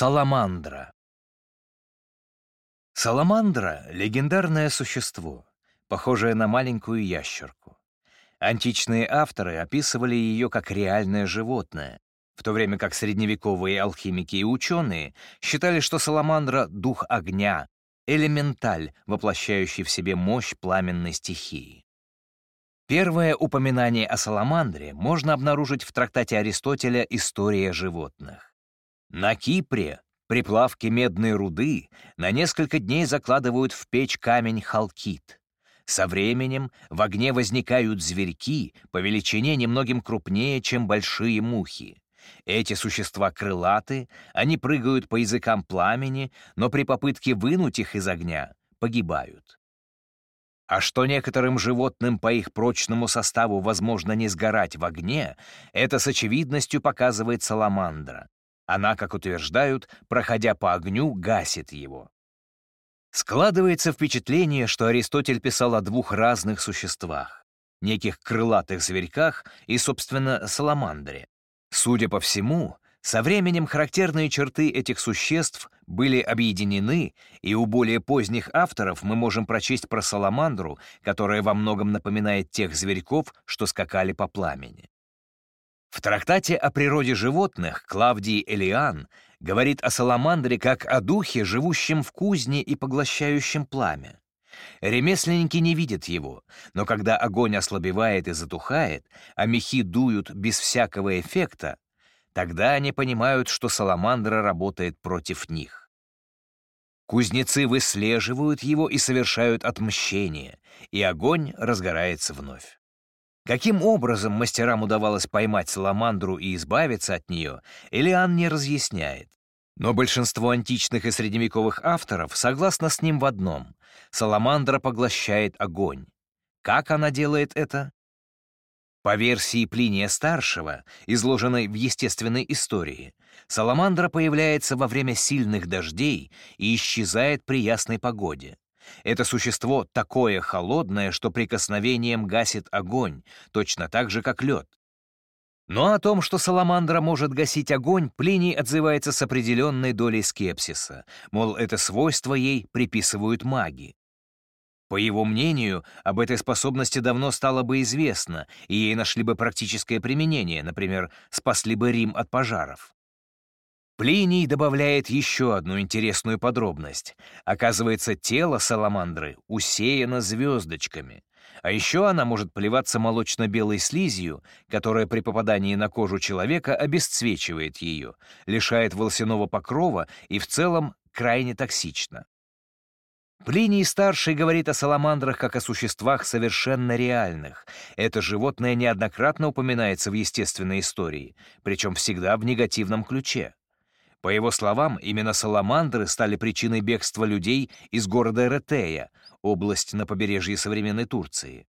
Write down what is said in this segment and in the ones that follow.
Саламандра. Саламандра — легендарное существо, похожее на маленькую ящерку. Античные авторы описывали ее как реальное животное, в то время как средневековые алхимики и ученые считали, что саламандра — дух огня, элементаль, воплощающий в себе мощь пламенной стихии. Первое упоминание о саламандре можно обнаружить в трактате Аристотеля «История животных». На Кипре при плавке медной руды на несколько дней закладывают в печь камень халкит. Со временем в огне возникают зверьки по величине немногим крупнее, чем большие мухи. Эти существа крылаты, они прыгают по языкам пламени, но при попытке вынуть их из огня погибают. А что некоторым животным по их прочному составу возможно не сгорать в огне, это с очевидностью показывает саламандра. Она, как утверждают, проходя по огню, гасит его. Складывается впечатление, что Аристотель писал о двух разных существах — неких крылатых зверьках и, собственно, саламандре. Судя по всему, со временем характерные черты этих существ были объединены, и у более поздних авторов мы можем прочесть про саламандру, которая во многом напоминает тех зверьков, что скакали по пламени. В трактате о природе животных Клавдий Элиан говорит о саламандре как о духе, живущем в кузне и поглощающем пламя. Ремесленники не видят его, но когда огонь ослабевает и затухает, а мехи дуют без всякого эффекта, тогда они понимают, что саламандра работает против них. Кузнецы выслеживают его и совершают отмщение, и огонь разгорается вновь. Каким образом мастерам удавалось поймать саламандру и избавиться от нее, Элиан не разъясняет. Но большинство античных и средневековых авторов согласно с ним в одном — саламандра поглощает огонь. Как она делает это? По версии Плиния Старшего, изложенной в естественной истории, саламандра появляется во время сильных дождей и исчезает при ясной погоде. Это существо такое холодное, что прикосновением гасит огонь, точно так же, как лед. Но о том, что саламандра может гасить огонь, Плиний отзывается с определенной долей скепсиса, мол, это свойство ей приписывают маги. По его мнению, об этой способности давно стало бы известно, и ей нашли бы практическое применение, например, спасли бы Рим от пожаров. Плиний добавляет еще одну интересную подробность. Оказывается, тело саламандры усеяно звездочками. А еще она может плеваться молочно-белой слизью, которая при попадании на кожу человека обесцвечивает ее, лишает волосяного покрова и в целом крайне токсична. Плиний Старший говорит о саламандрах как о существах совершенно реальных. Это животное неоднократно упоминается в естественной истории, причем всегда в негативном ключе. По его словам, именно саламандры стали причиной бегства людей из города Эретея, область на побережье современной Турции.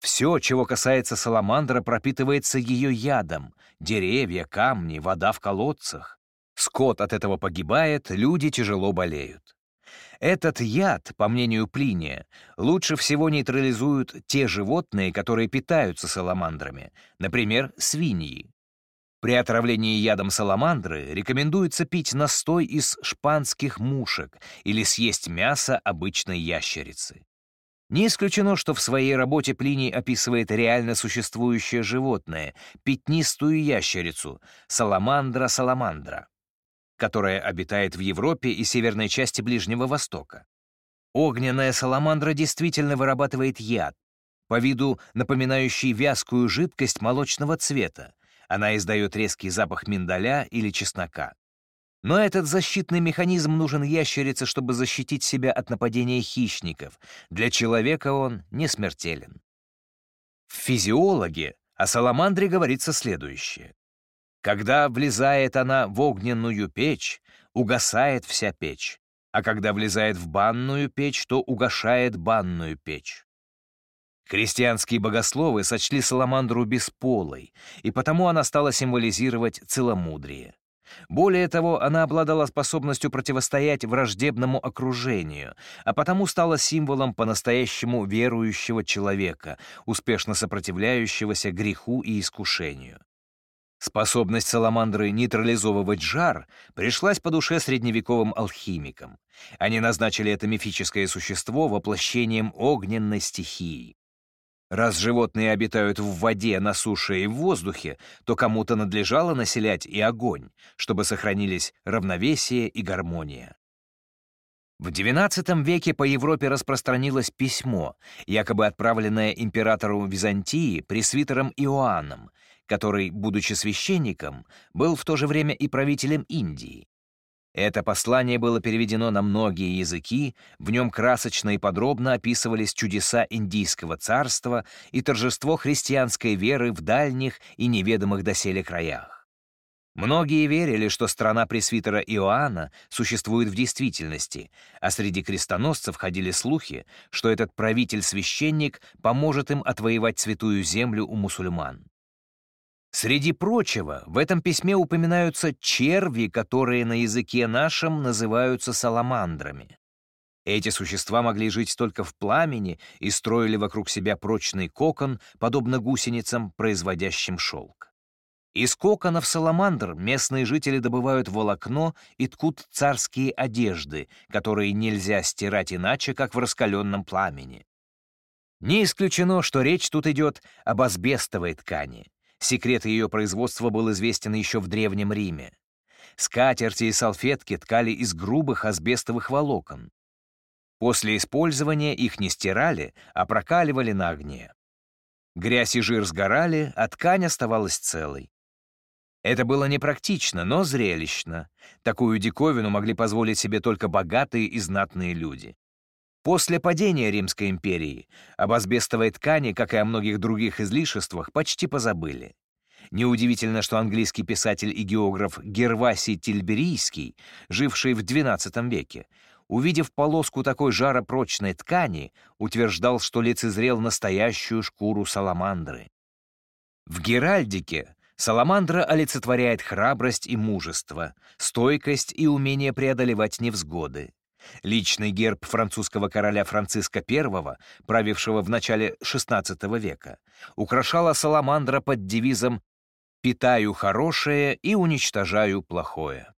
Все, чего касается саламандра, пропитывается ее ядом — деревья, камни, вода в колодцах. Скот от этого погибает, люди тяжело болеют. Этот яд, по мнению Плиния, лучше всего нейтрализуют те животные, которые питаются саламандрами, например, свиньи. При отравлении ядом саламандры рекомендуется пить настой из шпанских мушек или съесть мясо обычной ящерицы. Не исключено, что в своей работе Плиний описывает реально существующее животное — пятнистую ящерицу, саламандра-саламандра, которая обитает в Европе и северной части Ближнего Востока. Огненная саламандра действительно вырабатывает яд, по виду напоминающий вязкую жидкость молочного цвета, она издает резкий запах миндаля или чеснока. Но этот защитный механизм нужен ящерице, чтобы защитить себя от нападения хищников. Для человека он не смертелен. В физиологе о саламандре говорится следующее. Когда влезает она в огненную печь, угасает вся печь, а когда влезает в банную печь, то угашает банную печь. Христианские богословы сочли саламандру бесполой, и потому она стала символизировать целомудрие. Более того, она обладала способностью противостоять враждебному окружению, а потому стала символом по-настоящему верующего человека, успешно сопротивляющегося греху и искушению. Способность саламандры нейтрализовывать жар пришлась по душе средневековым алхимикам. Они назначили это мифическое существо воплощением огненной стихии. Раз животные обитают в воде, на суше и в воздухе, то кому-то надлежало населять и огонь, чтобы сохранились равновесие и гармония. В XII веке по Европе распространилось письмо, якобы отправленное императору Византии пресвитером Иоанном, который, будучи священником, был в то же время и правителем Индии. Это послание было переведено на многие языки, в нем красочно и подробно описывались чудеса индийского царства и торжество христианской веры в дальних и неведомых доселе краях. Многие верили, что страна пресвитера Иоанна существует в действительности, а среди крестоносцев ходили слухи, что этот правитель-священник поможет им отвоевать святую землю у мусульман. Среди прочего, в этом письме упоминаются черви, которые на языке нашем называются саламандрами. Эти существа могли жить только в пламени и строили вокруг себя прочный кокон, подобно гусеницам, производящим шелк. Из коконов саламандр местные жители добывают волокно и ткут царские одежды, которые нельзя стирать иначе, как в раскаленном пламени. Не исключено, что речь тут идет об асбестовой ткани. Секрет ее производства был известен еще в Древнем Риме. Скатерти и салфетки ткали из грубых асбестовых волокон. После использования их не стирали, а прокаливали на огне. Грязь и жир сгорали, а ткань оставалась целой. Это было непрактично, но зрелищно. Такую диковину могли позволить себе только богатые и знатные люди. После падения Римской империи об асбестовой ткани, как и о многих других излишествах, почти позабыли. Неудивительно, что английский писатель и географ Гервасий Тильберийский, живший в XII веке, увидев полоску такой жаропрочной ткани, утверждал, что лицезрел настоящую шкуру саламандры. В Геральдике саламандра олицетворяет храбрость и мужество, стойкость и умение преодолевать невзгоды. Личный герб французского короля Франциска I, правившего в начале XVI века, украшала саламандра под девизом «Питаю хорошее и уничтожаю плохое».